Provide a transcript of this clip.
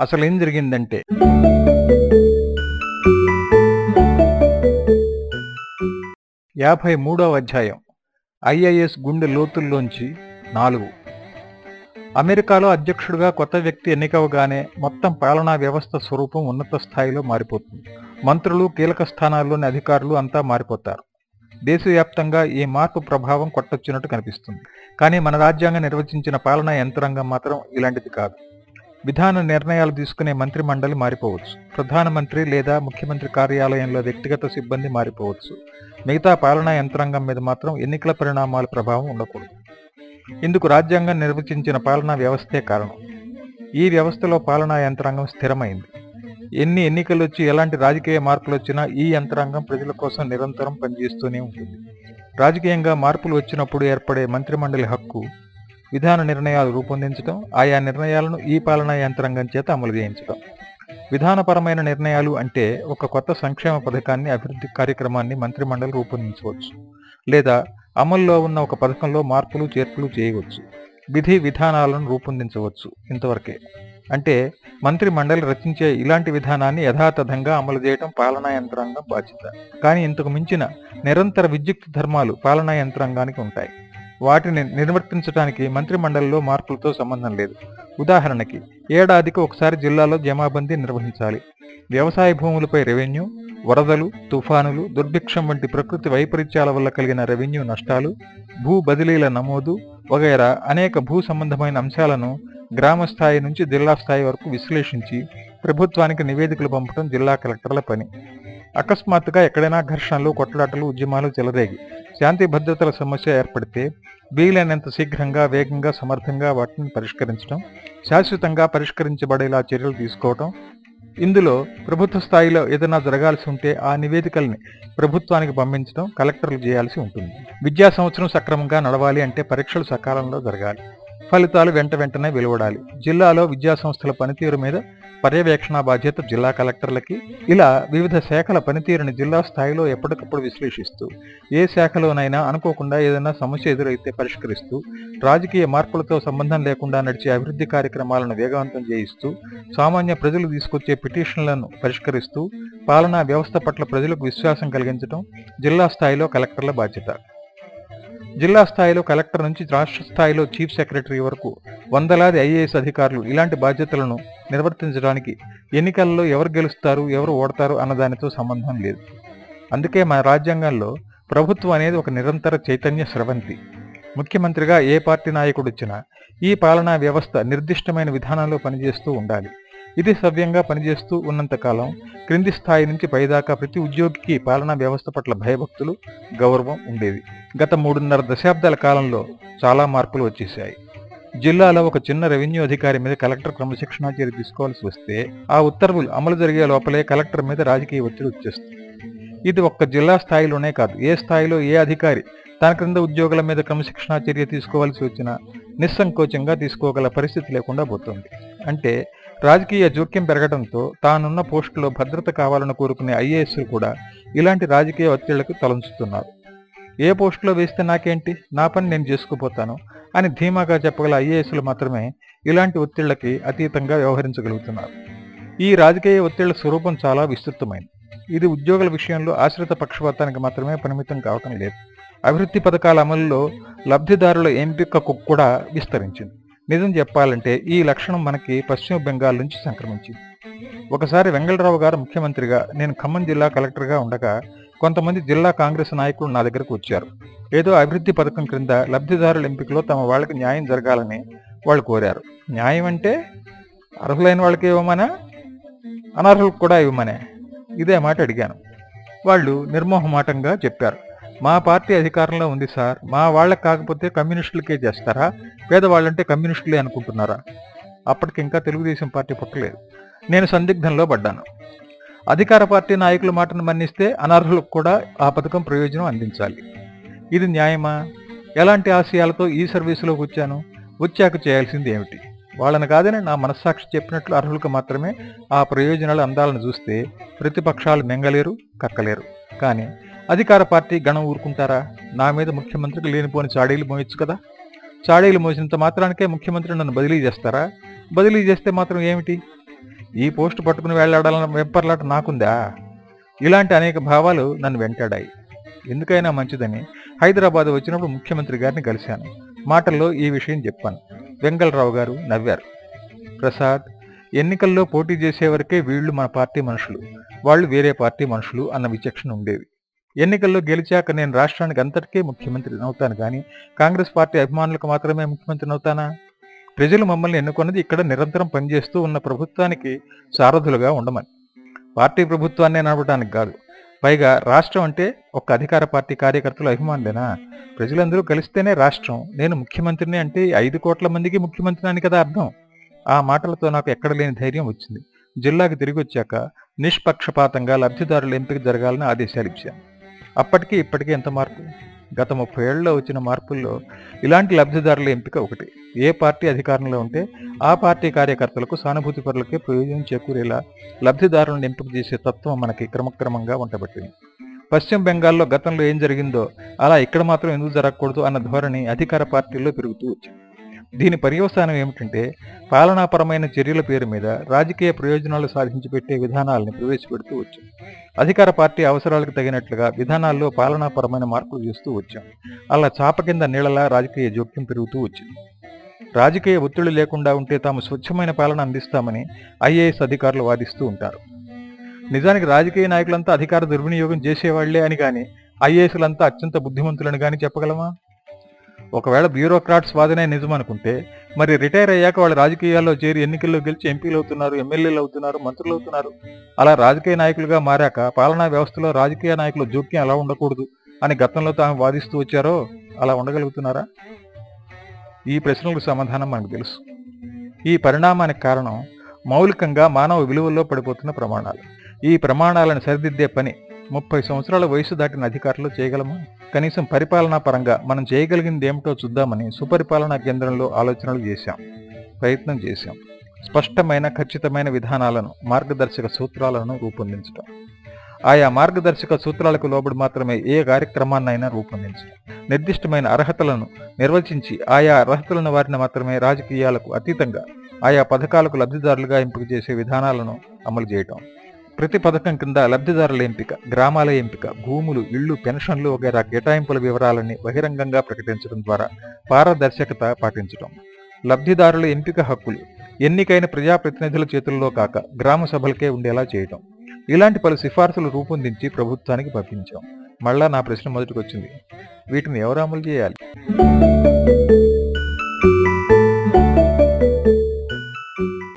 అసలు ఏం జరిగిందంటే యాభై మూడవ అధ్యాయం ఐఐఎస్ గుండె లోతుల్లోంచి నాలుగు. అమెరికాలో అధ్యక్షుడిగా కొత్త వ్యక్తి ఎన్నికవగానే మొత్తం పాలనా వ్యవస్థ స్వరూపం ఉన్నత స్థాయిలో మారిపోతుంది. మంత్రులు కీలక స్థానాల్లోని అధికారులు అంతా మారిపోతారు. దేశవ్యాప్తంగా ఈ మార్పు ప్రభావం కొట్టొచ్చినట్టు కనిపిస్తుంది. కానీ మన రాజ్యాంగం నిర్వచించిన పాలనా యంత్రాంగం మాత్రం ఇలాంటిది కాదు. విధాన నిర్ణయాలు తీసుకునే మంత్రి మండలి మారిపోవచ్చు. ప్రధానమంత్రి లేదా ముఖ్యమంత్రి కార్యాలయంలో వ్యక్తిగత సిబ్బంది మారిపోవచ్చు. మిగతా పాలనా యంత్రాంగం మీద మాత్రం ఎన్నికల పరిణామాల ప్రభావం ఉండకూడదు. ఇందుకు రాజ్యాంగం నిర్వచించిన పాలనా వ్యవస్థే కారణం. ఈ వ్యవస్థలో పాలనా యంత్రాంగం స్థిరమైంది. ఎన్ని ఎన్నికలు వచ్చి ఎలాంటి రాజకీయ మార్పులు వచ్చినా ఈ యంత్రాంగం ప్రజల కోసం నిరంతరం పనిచేస్తూనే ఉంటుంది. రాజకీయంగా మార్పులు వచ్చినప్పుడు ఏర్పడే మంత్రిమండలి హక్కు విధాన నిర్ణయాలు రూపొందించడం ఆయా నిర్ణయాలను ఈ పాలనా యంత్రాంగం చేత అమలు చేయించడం విధానపరమైన నిర్ణయాలు అంటే ఒక కొత్త సంక్షేమ పథకాన్ని అభివృద్ధి కార్యక్రమాన్ని మంత్రిమండలి రూపొందించవచ్చు లేదా అమల్లో ఉన్న ఒక పథకంలో మార్పులు చేర్పులు చేయవచ్చు. విధి విధానాలను రూపొందించవచ్చు ఇంతవరకే. అంటే మంత్రి మండలి రచించే ఇలాంటి విధానాన్ని యథాతథంగా అమలు చేయడం పాలనా యంత్రాంగం బాధ్యత. కానీ ఇంతకు మించిన నిరంతర విద్యుక్త ధర్మాలు పాలనా యంత్రాంగానికి ఉంటాయి. వాటిని నిర్వర్తించడానికి మంత్రి మండలిలో మార్పులతో సంబంధం లేదు. ఉదాహరణకి ఏడాదికి ఒకసారి జిల్లాలో జమాబందీ నిర్వహించాలి. వ్యవసాయ భూములపై రెవెన్యూ వరదలు తుఫానులు దుర్భిక్షం వంటి ప్రకృతి వైపరీత్యాల వల్ల కలిగిన రెవెన్యూ నష్టాలు భూ బదిలీల నమోదు వగైరా అనేక భూ సంబంధమైన అంశాలను గ్రామ స్థాయి నుంచి జిల్లా స్థాయి వరకు విశ్లేషించి ప్రభుత్వానికి నివేదికలు పంపడం జిల్లా కలెక్టర్ల పని. అకస్మాత్తుగా ఎక్కడైనా ఘర్షణలు కొట్లాటలు ఉద్యమాలు చెలరేగి. శాంతి భద్రతల సమస్య ఏర్పడితే వీలైనంత శీఘ్రంగా వేగంగా సమర్థంగా వాటిని పరిష్కరించడం శాశ్వతంగా పరిష్కరించబడేలా చర్యలు తీసుకోవడం ఇందులో ప్రభుత్వ స్థాయిలో ఏదైనా జరగాల్సి ఉంటే ఆ నివేదికల్ని ప్రభుత్వానికి పంపించడం కలెక్టర్లు చేయాల్సి ఉంటుంది. విద్యా సంవత్సరం సక్రమంగా నడవాలి అంటే పరీక్షలు సకాలంలో జరగాలి. ఫలితాలు వెంట వెంటనే వెలువడాలి. జిల్లాలో విద్యాసంస్థల పనితీరు మీద పర్యవేక్షణ బాధ్యత జిల్లా కలెక్టర్లకి. ఇలా వివిధ శాఖల పనితీరుని జిల్లా స్థాయిలో ఎప్పటికప్పుడు విశ్లేషిస్తూ ఏ శాఖలోనైనా అనుకోకుండా ఏదైనా సమస్య ఎదురైతే పరిష్కరిస్తూ రాజకీయ మార్పులతో సంబంధం లేకుండా నడిచే అభివృద్ధి కార్యక్రమాలను వేగవంతం చేయిస్తూ సామాన్య ప్రజలు తీసుకొచ్చే పిటిషన్లను పరిష్కరిస్తూ పాలనా వ్యవస్థ పట్ల ప్రజలకు విశ్వాసం కలిగించడం జిల్లా స్థాయిలో కలెక్టర్ల బాధ్యత. జిల్లా స్థాయిలో కలెక్టర్ నుంచి రాష్ట్ర స్థాయిలో చీఫ్ సెక్రటరీ వరకు వందలాది ఐఏఎస్ అధికారులు ఇలాంటి బాధ్యతలను నిర్వర్తించడానికి ఎన్నికల్లో ఎవరు గెలుస్తారు ఎవరు ఓడతారు అన్నదానితో సంబంధం లేదు. అందుకే మన రాజ్యాంగంలో ప్రభుత్వం అనేది ఒక నిరంతర చైతన్య స్రవంతి. ముఖ్యమంత్రిగా ఏ పార్టీ నాయకుడు వచ్చినా ఈ పాలనా వ్యవస్థ నిర్దిష్టమైన విధానంలో పనిచేస్తూ ఉండాలి. ఇది సవ్యంగా పనిచేస్తూ ఉన్నంతకాలం క్రింది స్థాయి నుంచి పైదాకా ప్రతి ఉద్యోగికి పాలనా వ్యవస్థ పట్ల భయభక్తులు గౌరవం ఉండేది. గత మూడున్నర దశాబ్దాల కాలంలో చాలా మార్పులు వచ్చేశాయి. జిల్లాలో ఒక చిన్న రెవెన్యూ అధికారి మీద కలెక్టర్ క్రమశిక్షణా చర్య తీసుకోవాల్సి వస్తే ఆ ఉత్తర్వులు అమలు జరిగే లోపలే కలెక్టర్ మీద రాజకీయ ఒత్తిడి వచ్చేస్తుంది. ఇది ఒక్క జిల్లా స్థాయిలోనే కాదు ఏ స్థాయిలో ఏ అధికారి తన క్రింద ఉద్యోగుల మీద క్రమశిక్షణా చర్య తీసుకోవాల్సి వచ్చినా నిస్సంకోచంగా తీసుకోగల పరిస్థితి లేకుండా పోతుంది. అంటే రాజకీయ జోక్యం పెరగడంతో తానున్న పోస్టులో భద్రత కావాలని కోరుకునే ఐఏఎస్లు కూడా ఇలాంటి రాజకీయ ఒత్తిళ్ళకు తలంచుతున్నారు. ఏ పోస్టులో వేస్తే నాకేంటి? నా పని నేను చేసుకుపోతాను అని ధీమాగా చెప్పగల ఐఏఎస్లు మాత్రమే ఇలాంటి ఒత్తిళ్ళకి అతీతంగా వ్యవహరించగలుగుతున్నారు. ఈ రాజకీయ ఒత్తిళ్ళ స్వరూపం చాలా విస్తృతమైంది. ఇది ఉద్యోగుల విషయంలో ఆశ్రిత పక్షపాతానికి మాత్రమే పరిమితం కావటం లేదు. అభివృద్ధి పథకాల అమలులో లబ్ధిదారుల ఎంపికకు కూడా విస్తరించింది. నిజం చెప్పాలంటే ఈ లక్షణం మనకి పశ్చిమ బెంగాల్ నుంచి సంక్రమించింది. ఒకసారి వెంగళరావు గారు ముఖ్యమంత్రిగా నేను ఖమ్మం జిల్లా కలెక్టర్గా ఉండగా కొంతమంది జిల్లా కాంగ్రెస్ నాయకులు నా దగ్గరకు వచ్చారు. ఏదో అభివృద్ధి పథకం క్రింద లబ్ధిదారుల ఎంపికలో తమ వాళ్ళకి న్యాయం జరగాలని వాళ్ళు కోరారు. న్యాయం అంటే అర్హులైన వాళ్ళకి ఇవ్వమనా? అనర్హులకు కూడా ఇవ్వమనే? ఇదే మాట అడిగాను. వాళ్ళు నిర్మోహమాటంగా చెప్పారు. మా పార్టీ అధికారంలో ఉంది సార్. మా వాళ్ళకి కాకపోతే కమ్యూనిస్టులకే చేస్తారా? పేదవాళ్ళంటే కమ్యూనిస్టులే అనుకుంటున్నారా? అప్పటికి ఇంకా తెలుగుదేశం పార్టీ పుట్టలేదు. నేను సందిగ్ధంలో పడ్డాను. అధికార పార్టీ నాయకుల మాటను మన్నిస్తే అనర్హులకు కూడా ఆ పథకం ప్రయోజనం అందించాలి. ఇది న్యాయమా? ఎలాంటి ఆశయాలతో ఈ సర్వీసులోకి వచ్చాను? వచ్చాక చేయాల్సింది ఏమిటి? వాళ్ళని కాదని నా మనస్సాక్షి చెప్పినట్లు అర్హులకు మాత్రమే ఆ ప్రయోజనాలు అందాలను చూస్తే ప్రతిపక్షాలు మెంగలేరు కక్కలేరు. కానీ అధికార పార్టీ గణం ఊరుకుంటారా? నా మీద ముఖ్యమంత్రికి లేనిపోని చాడీలు మోయొచ్చు కదా? చాడీలు మోసినంత మాత్రానికే ముఖ్యమంత్రి నన్ను బదిలీ చేస్తారా? బదిలీ చేస్తే మాత్రం ఏమిటి? ఈ పోస్టు పట్టుకుని వెళ్ళాడాలన్న వెంపర్లాట నాకుందా? ఇలాంటి అనేక భావాలు నన్ను వెంటాడాయి. ఎందుకైనా మంచిదని హైదరాబాద్ వచ్చినప్పుడు ముఖ్యమంత్రి గారిని కలిశాను. మాటల్లో ఈ విషయం చెప్పాను. వెంగళరావు గారు నవ్వారు. ప్రసాద్ ఎన్నికల్లో పోటీ చేసేవరకే వీళ్ళు మన పార్టీ మనుషులు. వాళ్ళు వేరే పార్టీ మనుషులు అన్న విచక్షణ ఉండేది. ఎన్నికల్లో గెలిచాక నేను రాష్ట్రానికి అంతటికీ ముఖ్యమంత్రి అవుతాను కానీ కాంగ్రెస్ పార్టీ అభిమానులకు మాత్రమే ముఖ్యమంత్రి అవుతానా? ప్రజలు మమ్మల్ని ఎన్నుకున్నది ఇక్కడ నిరంతరం పనిచేస్తూ ఉన్న ప్రభుత్వానికి సారథులుగా ఉండమని. పార్టీ ప్రభుత్వాన్నే నడపడానికి కాదు. పైగా రాష్ట్రం అంటే ఒక అధికార పార్టీ కార్యకర్తలు అభిమానులేనా? ప్రజలందరూ కలిస్తేనే రాష్ట్రం. నేను ముఖ్యమంత్రిని అంటే ఐదు కోట్ల మందికి ముఖ్యమంత్రి అని కదా అర్థం? ఆ మాటలతో నాకు ఎక్కడ లేని ధైర్యం వచ్చింది. జిల్లాకి తిరిగి వచ్చాక నిష్పక్షపాతంగా లబ్ధిదారుల ఎంపిక జరగాలని ఆదేశాలు ఇచ్చాను అప్పటికి ఇప్పటికీ ఎంత మార్పు? గత ముప్పై ఏళ్ళలో వచ్చిన మార్పుల్లో ఇలాంటి లబ్ధిదారుల ఎంపిక ఒకటి. ఏ పార్టీ అధికారంలో ఉంటే ఆ పార్టీ కార్యకర్తలకు సానుభూతి పరులకే ప్రయోజనం చేకూరేలా లబ్ధిదారులను ఎంపిక చేసే తత్వం మనకి క్రమక్రమంగా ఉండబట్టింది. పశ్చిమ బెంగాల్లో గతంలో ఏం జరిగిందో అలా ఇక్కడ మాత్రం ఎందుకు జరగకూడదు అన్న ధోరణి అధికార పార్టీల్లో పెరుగుతూ వచ్చింది. దీని పర్యవసానం ఏమిటంటే పాలనాపరమైన చర్యల పేరు మీద రాజకీయ ప్రయోజనాలు సాధించి పెట్టే విధానాలను ప్రవేశపెడుతూ వచ్చాం. అధికార పార్టీ అవసరాలకు తగినట్లుగా విధానాల్లో పాలనాపరమైన మార్పులు చేస్తూ వచ్చాం. అలా చాప కింద నీళ్ళలా రాజకీయ జోక్యం పెరుగుతూ వచ్చింది. రాజకీయ ఒత్తిడి లేకుండా ఉంటే తాము స్వచ్ఛమైన పాలన అందిస్తామని ఐఏఎస్ అధికారులు వాదిస్తూ ఉంటారు. నిజానికి రాజకీయ నాయకులంతా అధికార దుర్వినియోగం చేసేవాళ్ళే అని గాని ఐఏఎస్లంతా అత్యంత బుద్ధిమంతులని కానీ చెప్పగలమా? ఒకవేళ బ్యూరోక్రాట్స్ వాదనే నిజమనుకుంటే మరి రిటైర్ అయ్యాక వాళ్ళు రాజకీయాల్లో చేరి ఎన్నికల్లో గెలిచి ఎంపీలు అవుతున్నారు ఎమ్మెల్యేలు అవుతున్నారు మంత్రులు అవుతున్నారు. అలా రాజకీయ నాయకులుగా మారాక పాలనా వ్యవస్థలో రాజకీయ నాయకుల జోక్యం అలా ఉండకూడదు అని గతంలో తాము వాదిస్తూ వచ్చారో అలా ఉండగలుగుతున్నారా? ఈ ప్రశ్నలకు సమాధానం మనకు తెలుసు. ఈ పరిణామానికి కారణం మౌలికంగా మానవ విలువల్లో పడిపోతున్న ప్రమాణాలు. ఈ ప్రమాణాలను సరిదిద్దే పని ముప్పై సంవత్సరాల వయసు దాటిన అధికారులు చేయగలమా? కనీసం పరిపాలనా పరంగా మనం చేయగలిగింది ఏమిటో చూద్దామని సుపరిపాలనా కేంద్రంలో ఆలోచనలు చేశాం ప్రయత్నం చేశాం. స్పష్టమైన ఖచ్చితమైన విధానాలను మార్గదర్శక సూత్రాలను రూపొందించడం ఆయా మార్గదర్శక సూత్రాలకు లోబడి మాత్రమే ఏ కార్యక్రమాన్నైనా రూపొందించడం నిర్దిష్టమైన అర్హతలను నిర్వచించి ఆయా అర్హతలను వారిని మాత్రమే రాజకీయాలకు అతీతంగా ఆయా పథకాలకు లబ్ధిదారులుగా ఎంపిక చేసే విధానాలను అమలు చేయటం. ప్రతి పథకం కింద లబ్ధిదారుల ఎంపిక గ్రామాల ఎంపిక భూములు ఇళ్ళు పెన్షన్లు వగైరా కేటాయింపుల వివరాలని బహిరంగంగా ప్రకటించడం ద్వారా పారదర్శకత పాటించడం. లబ్ధిదారుల ఎంపిక హక్కులు ఎన్నికైన ప్రజాప్రతినిధుల చేతుల్లో కాక గ్రామ సభలకే ఉండేలా చేయటం. ఇలాంటి పలు సిఫార్సులు రూపొందించి ప్రభుత్వానికి పంపించాం. మళ్ళా నా ప్రశ్న మొదటికొచ్చింది. వీటిని ఎవరు అమలు చేయాలి?